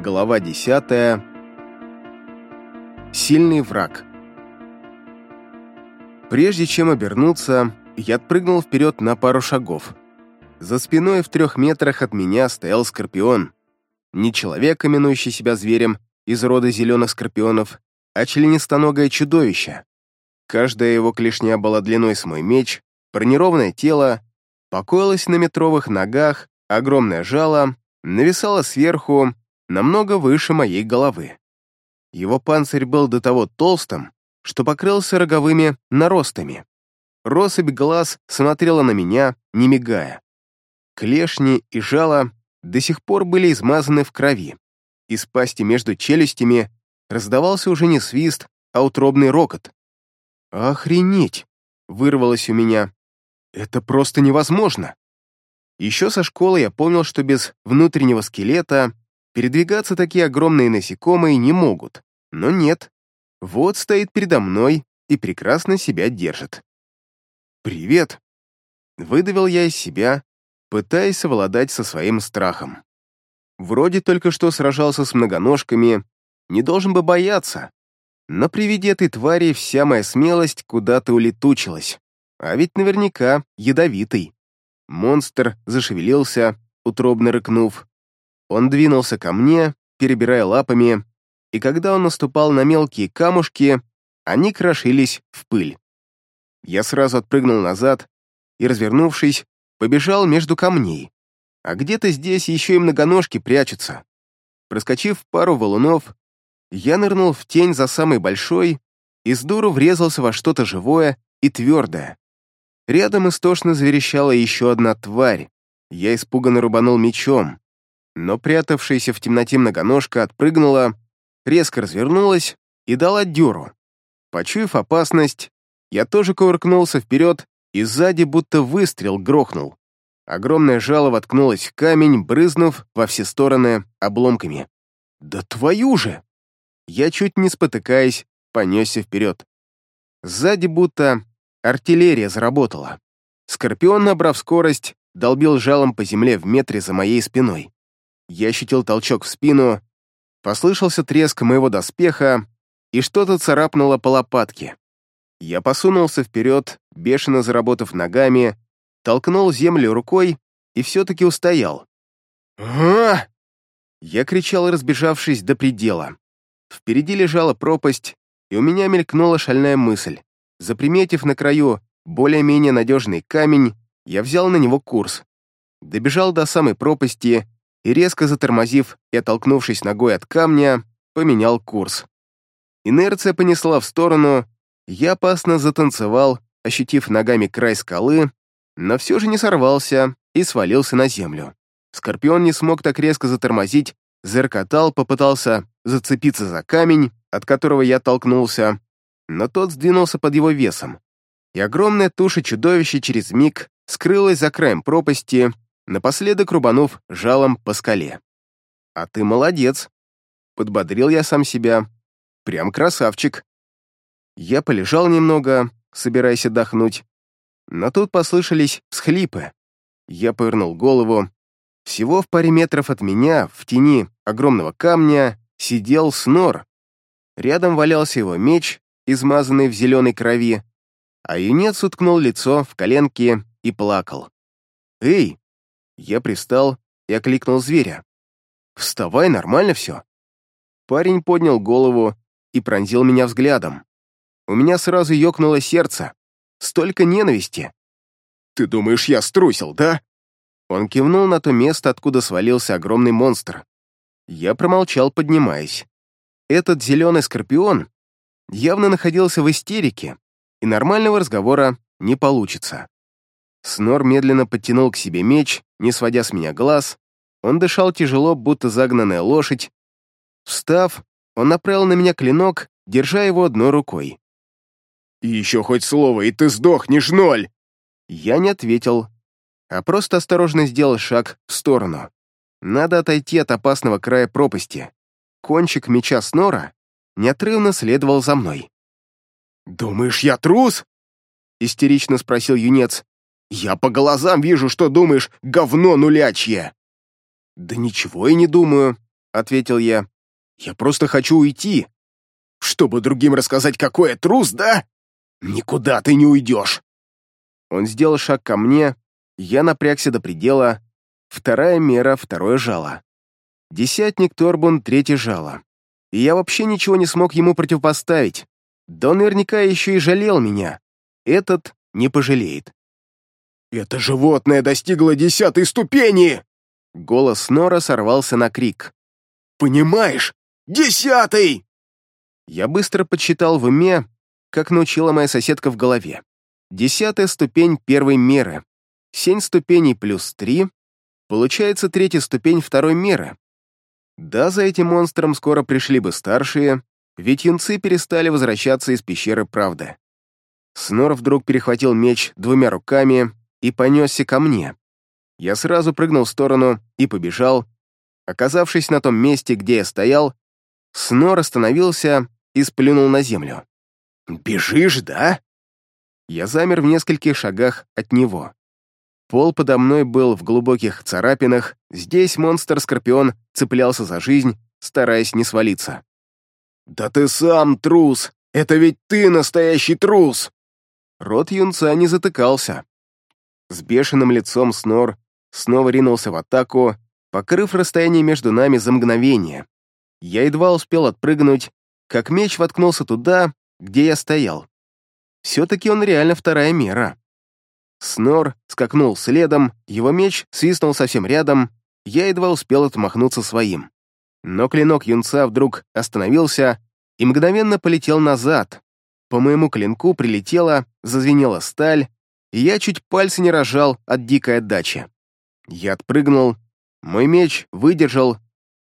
Глава 10. Сильный враг. Прежде чем обернуться, я отпрыгнул вперед на пару шагов. За спиной в трех метрах от меня стоял скорпион. Не человек, именующий себя зверем из рода зеленых скорпионов, а членистоногое чудовище. Каждая его клешня была длиной с мой меч, бронированное тело, покоилось на метровых ногах, огромное жало, нависало сверху намного выше моей головы. Его панцирь был до того толстым, что покрылся роговыми наростами. Россыпь глаз смотрела на меня, не мигая. Клешни и жало до сих пор были измазаны в крови. Из пасти между челюстями раздавался уже не свист, а утробный рокот. «Охренеть!» — вырвалось у меня. «Это просто невозможно!» Еще со школы я помнил, что без внутреннего скелета Передвигаться такие огромные насекомые не могут, но нет. Вот стоит передо мной и прекрасно себя держит. «Привет!» — выдавил я из себя, пытаясь совладать со своим страхом. Вроде только что сражался с многоножками, не должен бы бояться, но при виде этой твари вся моя смелость куда-то улетучилась, а ведь наверняка ядовитый. Монстр зашевелился, утробно рыкнув, он двинулся ко мне, перебирая лапами, и когда он наступал на мелкие камушки, они крошились в пыль. Я сразу отпрыгнул назад и, развернувшись, побежал между камней. А где-то здесь еще и многоножки прячутся. Проскочив пару валунов, я нырнул в тень за самой большой и с дуру врезался во что-то живое и твердое. Рядом истошно заверещала еще одна тварь. Я испуганно рубанул мечом но прятавшаяся в темноте многоножка отпрыгнула, резко развернулась и дала дёру. Почуяв опасность, я тоже кувыркнулся вперед и сзади будто выстрел грохнул. Огромное жало воткнулось в камень, брызнув во все стороны обломками. «Да твою же!» Я, чуть не спотыкаясь, понесся вперед. Сзади будто артиллерия заработала. Скорпион, набрав скорость, долбил жалом по земле в метре за моей спиной. Я ощутил толчок в спину, послышался треск моего доспеха, и что-то царапнуло по лопатке. Я посунулся вперед, бешено заработав ногами, толкнул землю рукой и все-таки устоял. «Ага!» Я кричал, разбежавшись до предела. Впереди лежала пропасть, и у меня мелькнула шальная мысль. Заприметив на краю более-менее надежный камень, я взял на него курс. Добежал до самой пропасти и, резко затормозив и оттолкнувшись ногой от камня, поменял курс. Инерция понесла в сторону, я опасно затанцевал, ощутив ногами край скалы, но все же не сорвался и свалился на землю. Скорпион не смог так резко затормозить, заркотал, попытался зацепиться за камень, от которого я толкнулся, но тот сдвинулся под его весом, и огромная туша чудовища через миг скрылась за краем пропасти, напоследок рубанув жалом по скале. «А ты молодец!» — подбодрил я сам себя. «Прям красавчик!» Я полежал немного, собираясь отдохнуть, но тут послышались всхлипы. Я повернул голову. Всего в паре метров от меня, в тени огромного камня, сидел снор. Рядом валялся его меч, измазанный в зеленой крови, а юнец уткнул лицо в коленки и плакал. «Эй, я пристал и окликнул зверя. «Вставай, нормально все!» Парень поднял голову и пронзил меня взглядом. У меня сразу ёкнуло сердце. Столько ненависти. «Ты думаешь, я струсил, да?» Он кивнул на то место, откуда свалился огромный монстр. Я промолчал, поднимаясь. Этот зеленый скорпион явно находился в истерике, и нормального разговора не получится. Снор медленно подтянул к себе меч, не сводя с меня глаз. Он дышал тяжело, будто загнанная лошадь. Встав, он направил на меня клинок, держа его одной рукой. «И еще хоть слово, и ты сдохнешь, ноль!» Я не ответил, а просто осторожно сделал шаг в сторону. Надо отойти от опасного края пропасти. Кончик меча Снора неотрывно следовал за мной. «Думаешь, я трус?» — истерично спросил юнец. Я по глазам вижу, что думаешь, говно нулячье!» «Да ничего и не думаю», — ответил я. «Я просто хочу уйти. Чтобы другим рассказать, какой я трус, да? Никуда ты не уйдешь!» Он сделал шаг ко мне, я напрягся до предела. Вторая мера, второе жало. Десятник Торбун, третье жало. И я вообще ничего не смог ему противопоставить. Да наверняка еще и жалел меня. Этот не пожалеет. «Это животное достигло десятой ступени!» Голос Нора сорвался на крик. «Понимаешь? Десятый!» Я быстро подсчитал в уме, как научила моя соседка в голове. Десятая ступень первой меры. Семь ступеней плюс три. Получается третья ступень второй меры. Да, за этим монстром скоро пришли бы старшие, ведь юнцы перестали возвращаться из пещеры правды. Снор вдруг перехватил меч двумя руками и понесся ко мне. Я сразу прыгнул в сторону и побежал. Оказавшись на том месте, где я стоял, Снор остановился и сплюнул на землю. «Бежишь, да?» Я замер в нескольких шагах от него. Пол подо мной был в глубоких царапинах, здесь монстр-скорпион цеплялся за жизнь, стараясь не свалиться. «Да ты сам трус! Это ведь ты настоящий трус!» Рот юнца не затыкался. С бешеным лицом Снор снова ринулся в атаку, покрыв расстояние между нами за мгновение. Я едва успел отпрыгнуть, как меч воткнулся туда, где я стоял. Все-таки он реально вторая мера. Снор скакнул следом, его меч свистнул совсем рядом, я едва успел отмахнуться своим. Но клинок юнца вдруг остановился и мгновенно полетел назад. По моему клинку прилетела, зазвенела сталь, и я чуть пальцы не рожал от дикой отдачи. Я отпрыгнул, мой меч выдержал,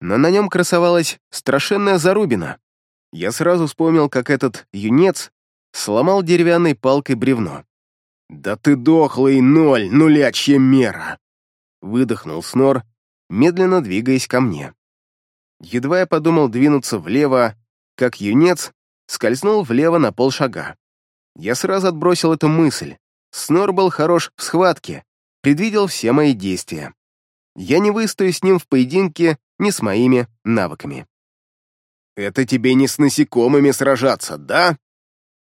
но на нем красовалась страшенная зарубина. Я сразу вспомнил, как этот юнец сломал деревянной палкой бревно. «Да ты дохлый ноль, нулячья мера!» Выдохнул Снор, медленно двигаясь ко мне. Едва я подумал двинуться влево, как юнец скользнул влево на полшага. Я сразу отбросил эту мысль. Снор был хорош в схватке, предвидел все мои действия. Я не выстою с ним в поединке ни с моими навыками. «Это тебе не с насекомыми сражаться, да?»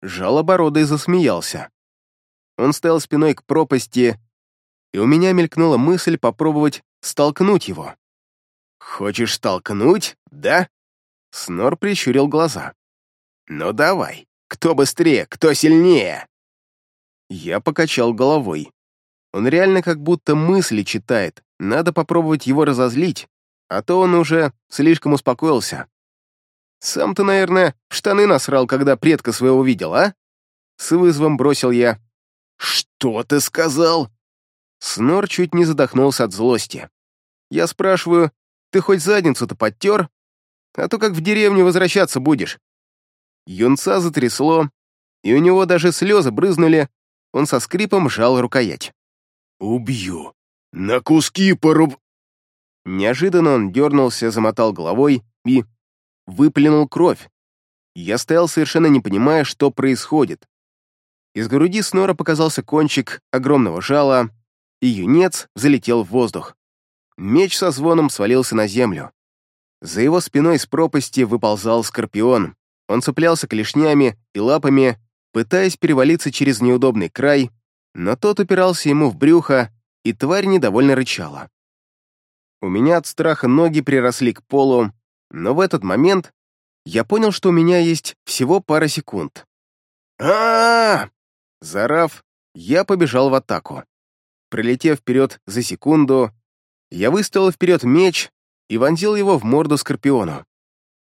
Жалобородый засмеялся. Он стоял спиной к пропасти, и у меня мелькнула мысль попробовать столкнуть его. «Хочешь столкнуть, да?» Снор прищурил глаза. «Ну давай, кто быстрее, кто сильнее?» Я покачал головой. Он реально как будто мысли читает. Надо попробовать его разозлить, а то он уже слишком успокоился. Сам-то, наверное, штаны насрал, когда предка своего видел, а?» С вызовом бросил я. «Что ты сказал?» Снор чуть не задохнулся от злости. Я спрашиваю, «Ты хоть задницу-то подтер? А то как в деревню возвращаться будешь?» Юнца затрясло, и у него даже слезы брызнули он со скрипом жал рукоять. «Убью! На куски поруб...» Неожиданно он дернулся, замотал головой и... выплюнул кровь. Я стоял, совершенно не понимая, что происходит. Из груди снора показался кончик огромного жала, и юнец залетел в воздух. Меч со звоном свалился на землю. За его спиной из пропасти выползал скорпион. Он цеплялся клешнями и лапами пытаясь перевалиться через неудобный край, но тот упирался ему в брюхо, и тварь недовольно рычала. У меня от страха ноги приросли к полу, но в этот момент я понял, что у меня есть всего пара секунд. а Зарав, я побежал в атаку. Прилетев вперед за секунду, я выставил вперед меч и вонзил его в морду Скорпиону.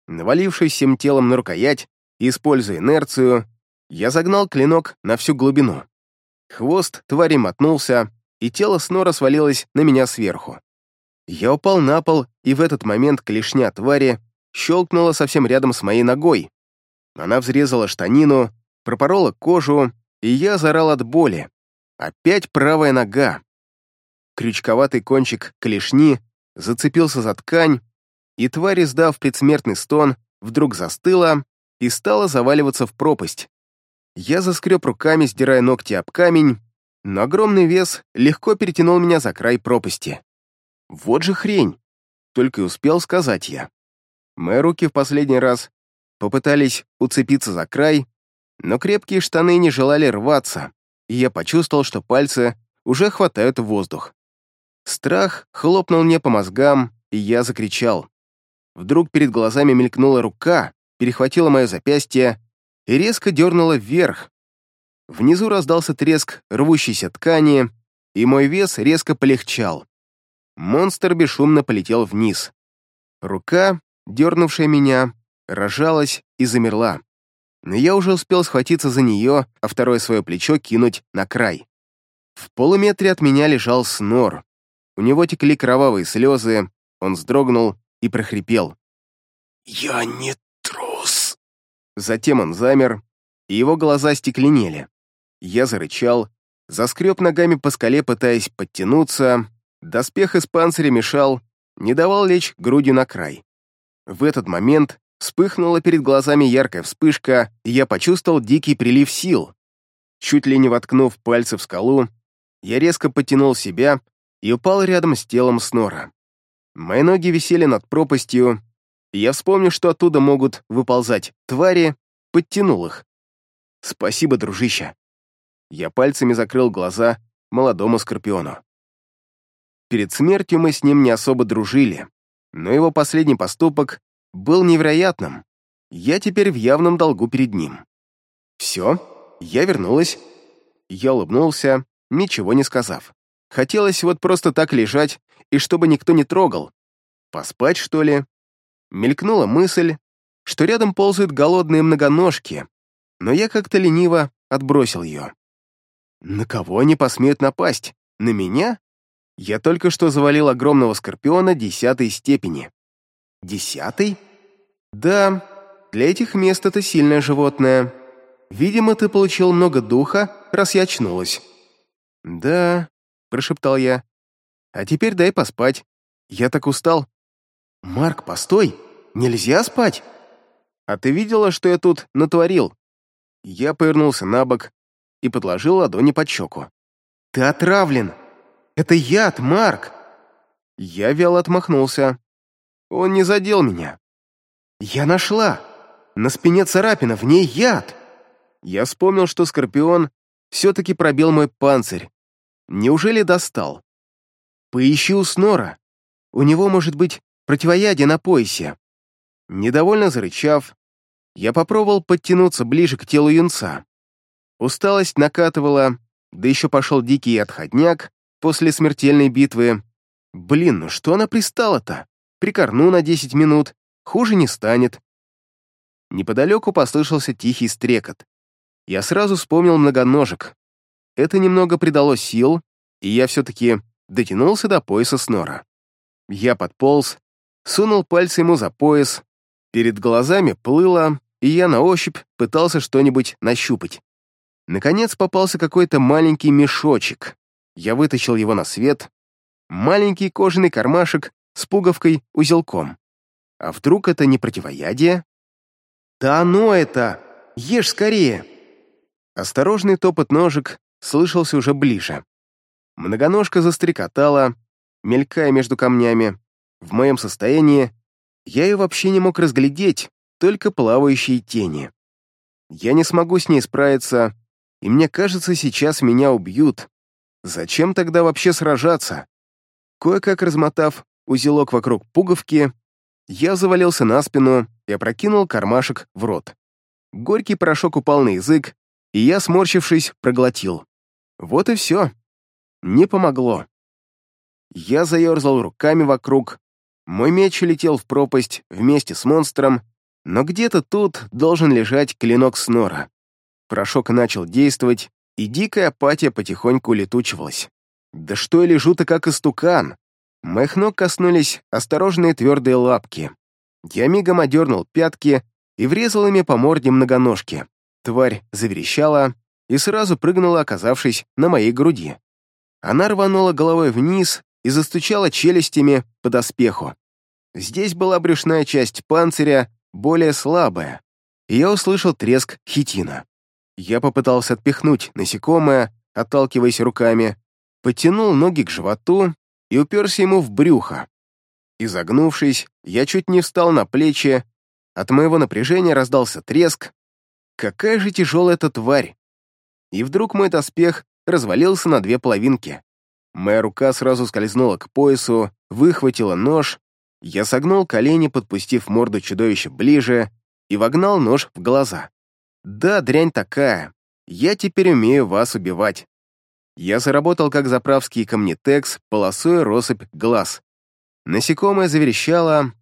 Навалившись всем телом на рукоять используя инерцию, я загнал клинок на всю глубину. Хвост твари мотнулся, и тело снора свалилось на меня сверху. Я упал на пол, и в этот момент клешня твари щелкнула совсем рядом с моей ногой. Она взрезала штанину, пропорола кожу, и я зарал от боли. Опять правая нога. Крючковатый кончик клешни зацепился за ткань, и тварь, издав предсмертный стон, вдруг застыла и стала заваливаться в пропасть. Я заскреб руками, сдирая ногти об камень, но огромный вес легко перетянул меня за край пропасти. «Вот же хрень!» — только и успел сказать я. Мои руки в последний раз попытались уцепиться за край, но крепкие штаны не желали рваться, и я почувствовал, что пальцы уже хватают воздух. Страх хлопнул мне по мозгам, и я закричал. Вдруг перед глазами мелькнула рука, перехватила мое запястье и резко дернуло вверх. Внизу раздался треск рвущейся ткани, и мой вес резко полегчал. Монстр бесшумно полетел вниз. Рука, дернувшая меня, рожалась и замерла. Но я уже успел схватиться за нее, а второе свое плечо кинуть на край. В полуметре от меня лежал снор. У него текли кровавые слезы, он вздрогнул и прохрипел. «Я не Затем он замер, и его глаза стекленели. Я зарычал, заскреб ногами по скале, пытаясь подтянуться. Доспех из панциря мешал, не давал лечь грудью на край. В этот момент вспыхнула перед глазами яркая вспышка, и я почувствовал дикий прилив сил. Чуть ли не воткнув пальцы в скалу, я резко потянул себя и упал рядом с телом Снора. Мои ноги висели над пропастью, я вспомнил, что оттуда могут выползать твари, подтянул их. «Спасибо, дружище!» Я пальцами закрыл глаза молодому Скорпиону. Перед смертью мы с ним не особо дружили, но его последний поступок был невероятным. Я теперь в явном долгу перед ним. «Все, я вернулась». Я улыбнулся, ничего не сказав. Хотелось вот просто так лежать, и чтобы никто не трогал. Поспать, что ли? Мелькнула мысль, что рядом ползают голодные многоножки, но я как-то лениво отбросил ее. На кого они посмеют напасть? На меня? Я только что завалил огромного скорпиона десятой степени. Десятый? Да, для этих мест это сильное животное. Видимо, ты получил много духа, раз я очнулась. Да, прошептал я. А теперь дай поспать. Я так устал. «Марк, постой! Нельзя спать!» «А ты видела, что я тут натворил?» Я повернулся на бок и подложил ладони под щеку. «Ты отравлен! Это яд, Марк!» Я вяло отмахнулся. Он не задел меня. «Я нашла! На спине царапина, в ней яд!» Я вспомнил, что Скорпион все-таки пробил мой панцирь. Неужели достал? «Поищи у Снора. У него, может быть, противоядие на поясе. Недовольно зарычав, я попробовал подтянуться ближе к телу юнца. Усталость накатывала, да еще пошел дикий отходняк после смертельной битвы. Блин, ну что она пристала-то? Прикорну на 10 минут, хуже не станет. Неподалеку послышался тихий стрекот. Я сразу вспомнил многоножек. Это немного придало сил, и я все-таки дотянулся до пояса снора. Я подполз, сунул пальцы ему за пояс. Перед глазами плыло, и я на ощупь пытался что-нибудь нащупать. Наконец попался какой-то маленький мешочек. Я вытащил его на свет. Маленький кожаный кармашек с пуговкой-узелком. А вдруг это не противоядие? «Да оно это! Ешь скорее!» Осторожный топот ножек слышался уже ближе. Многоножка застрекотала, мелькая между камнями, в моем состоянии я ее вообще не мог разглядеть, только плавающие тени. Я не смогу с ней справиться, и мне кажется, сейчас меня убьют. Зачем тогда вообще сражаться? Кое-как размотав узелок вокруг пуговки, я завалился на спину и опрокинул кармашек в рот. Горький порошок упал на язык, и я, сморщившись, проглотил. Вот и все. Не помогло. Я заерзал руками вокруг, мой меч летел в пропасть вместе с монстром, но где-то тут должен лежать клинок снора. Прошок начал действовать, и дикая апатия потихоньку летучивалась. Да что я лежу-то как истукан! Моих ног коснулись осторожные твердые лапки. Я мигом одернул пятки и врезал ими по морде многоножки. Тварь заверещала и сразу прыгнула, оказавшись на моей груди. Она рванула головой вниз, и застучала челюстями по доспеху. Здесь была брюшная часть панциря, более слабая, и я услышал треск хитина. Я попытался отпихнуть насекомое, отталкиваясь руками, подтянул ноги к животу и уперся ему в брюхо. Изогнувшись, я чуть не встал на плечи, от моего напряжения раздался треск. Какая же тяжелая эта тварь! И вдруг мой доспех развалился на две половинки. Моя рука сразу скользнула к поясу, выхватила нож. Я согнул колени, подпустив морду чудовища ближе, и вогнал нож в глаза. «Да, дрянь такая. Я теперь умею вас убивать». Я заработал как заправский камнетекс, полосуя россыпь глаз. Насекомое заверещало,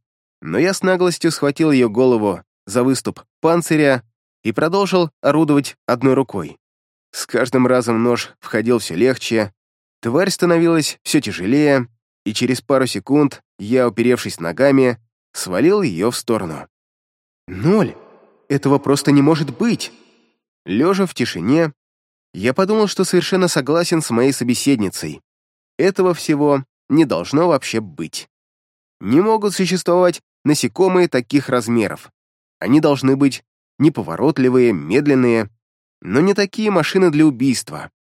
но я с наглостью схватил ее голову за выступ панциря и продолжил орудовать одной рукой. С каждым разом нож входил все легче, Тварь становилась все тяжелее, и через пару секунд я, уперевшись ногами, свалил ее в сторону. «Ноль! Этого просто не может быть!» Лежа в тишине, я подумал, что совершенно согласен с моей собеседницей. Этого всего не должно вообще быть. Не могут существовать насекомые таких размеров. Они должны быть неповоротливые, медленные, но не такие машины для убийства.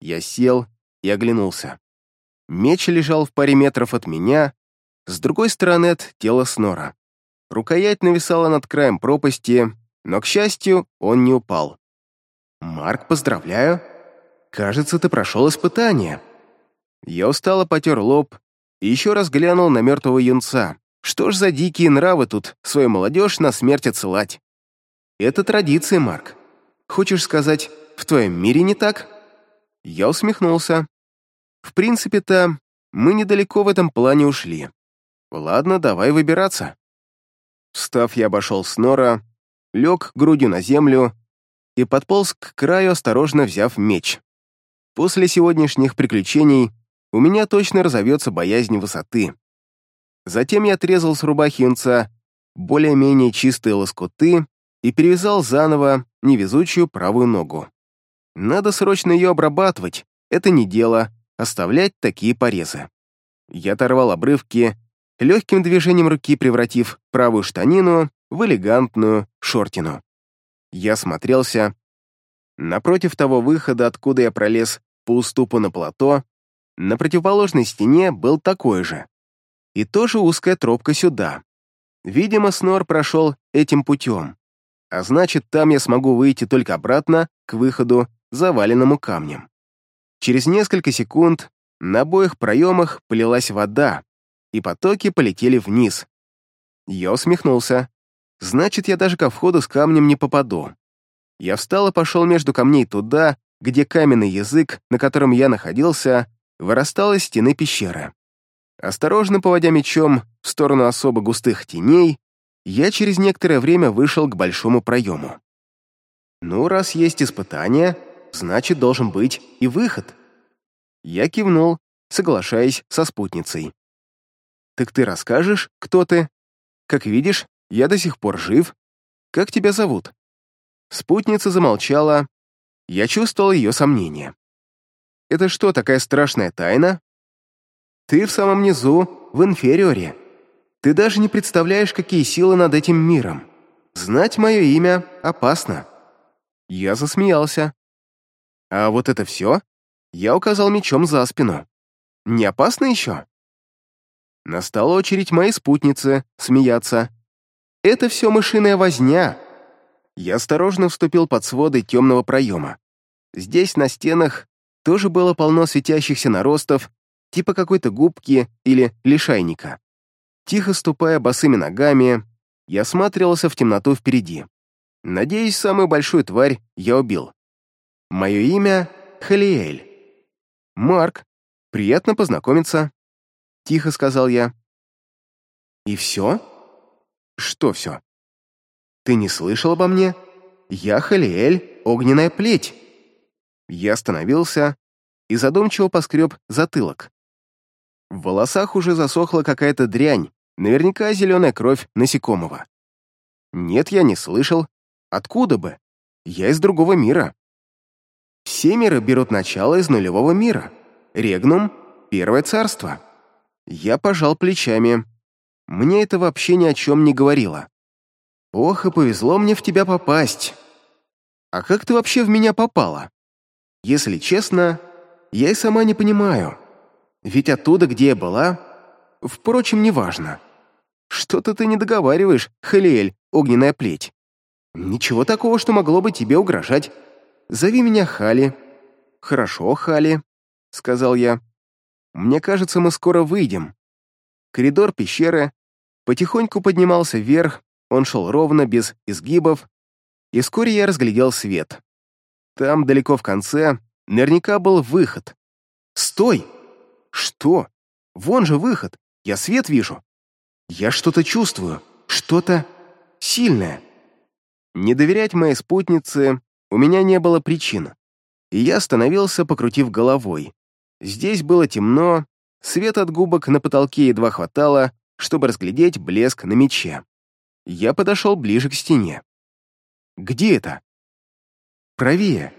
Я сел и оглянулся. Меч лежал в паре метров от меня, с другой стороны от тела Снора. Рукоять нависала над краем пропасти, но, к счастью, он не упал. «Марк, поздравляю. Кажется, ты прошел испытание». Я устало потер лоб и еще раз глянул на мертвого юнца. Что ж за дикие нравы тут свою молодежь на смерть отсылать? Это традиция, Марк. Хочешь сказать, в твоем мире не так? Я усмехнулся. В принципе-то, мы недалеко в этом плане ушли. Ладно, давай выбираться. Встав, я обошел Снора, лег грудью на землю и подполз к краю, осторожно взяв меч. После сегодняшних приключений у меня точно разовьется боязнь высоты. Затем я отрезал с рубахи юнца более-менее чистые лоскуты и перевязал заново невезучую правую ногу. Надо срочно ее обрабатывать, это не дело, оставлять такие порезы. Я оторвал обрывки, легким движением руки превратив правую штанину в элегантную шортину. Я смотрелся. Напротив того выхода, откуда я пролез по уступу на плато, на противоположной стене был такой же. И тоже узкая тропка сюда. Видимо, Снор прошел этим путем. А значит, там я смогу выйти только обратно к выходу, заваленному камнем. Через несколько секунд на обоих проемах полилась вода, и потоки полетели вниз. Я усмехнулся. Значит, я даже ко входу с камнем не попаду. Я встал и пошел между камней туда, где каменный язык, на котором я находился, вырастал из стены пещеры. Осторожно поводя мечом в сторону особо густых теней, я через некоторое время вышел к большому проему. Ну, раз есть испытание, значит, должен быть и выход. Я кивнул, соглашаясь со спутницей. «Так ты расскажешь, кто ты? Как видишь, я до сих пор жив. Как тебя зовут?» Спутница замолчала. Я чувствовал ее сомнение. «Это что, такая страшная тайна?» «Ты в самом низу, в инфериоре. Ты даже не представляешь, какие силы над этим миром. Знать мое имя опасно». Я засмеялся. «А вот это все?» Я указал мечом за спину. «Не опасно еще?» Настала очередь моей спутницы смеяться. «Это все мышиная возня!» Я осторожно вступил под своды темного проема. Здесь, на стенах, тоже было полно светящихся наростов, типа какой-то губки или лишайника. Тихо ступая босыми ногами, я осматривался в темноту впереди. Надеюсь, самую большую тварь я убил. Мое имя — Халиэль. Марк, приятно познакомиться», — тихо сказал я. «И все?» «Что все?» «Ты не слышал обо мне? Я Халиэль, огненная плеть». Я остановился и задумчиво поскреб затылок. В волосах уже засохла какая-то дрянь, наверняка зеленая кровь насекомого. Нет, я не слышал. Откуда бы? Я из другого мира. Все миры берут начало из нулевого мира. Регнум — первое царство. Я пожал плечами. Мне это вообще ни о чем не говорило. Ох, и повезло мне в тебя попасть. А как ты вообще в меня попала? Если честно, я и сама не понимаю. Ведь оттуда, где я была, впрочем, неважно. Что-то ты не договариваешь, Халиэль, огненная плеть. Ничего такого, что могло бы тебе угрожать. Зови меня Хали». «Хорошо, Хали», — сказал я. «Мне кажется, мы скоро выйдем». Коридор пещеры потихоньку поднимался вверх, он шел ровно, без изгибов, и вскоре я разглядел свет. Там, далеко в конце, наверняка был выход. «Стой!» «Что? Вон же выход! Я свет вижу!» «Я что-то чувствую, что-то сильное!» Не доверять моей спутнице у меня не было причин, и я остановился, покрутив головой. Здесь было темно, свет от губок на потолке едва хватало, чтобы разглядеть блеск на мече. Я подошел ближе к стене. «Где это?» «Правее.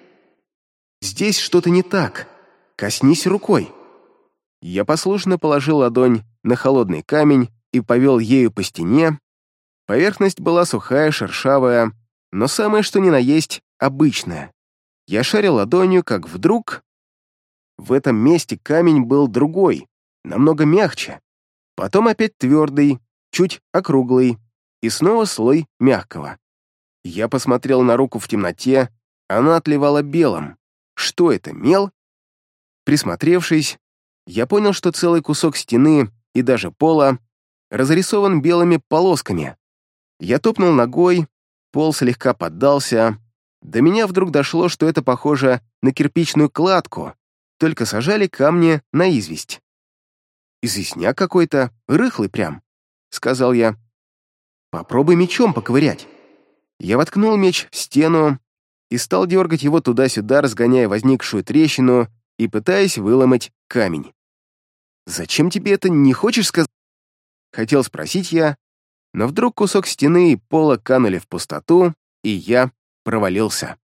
Здесь что-то не так. Коснись рукой». Я послушно положил ладонь на холодный камень и повел ею по стене. Поверхность была сухая, шершавая, но самое что ни на есть обычная. Я шарил ладонью, как вдруг... В этом месте камень был другой, намного мягче. Потом опять твердый, чуть округлый, и снова слой мягкого. Я посмотрел на руку в темноте, она отливала белым. Что это, мел? Присмотревшись, я понял, что целый кусок стены и даже пола разрисован белыми полосками. Я топнул ногой, пол слегка поддался, до меня вдруг дошло, что это похоже на кирпичную кладку, только сажали камни на известь. «Известняк какой-то, рыхлый прям», — сказал я. «Попробуй мечом поковырять». Я воткнул меч в стену и стал дергать его туда-сюда, разгоняя возникшую трещину и пытаясь выломать камень. «Зачем тебе это не хочешь сказать?» Хотел спросить я, но вдруг кусок стены и пола канули в пустоту, и я провалился.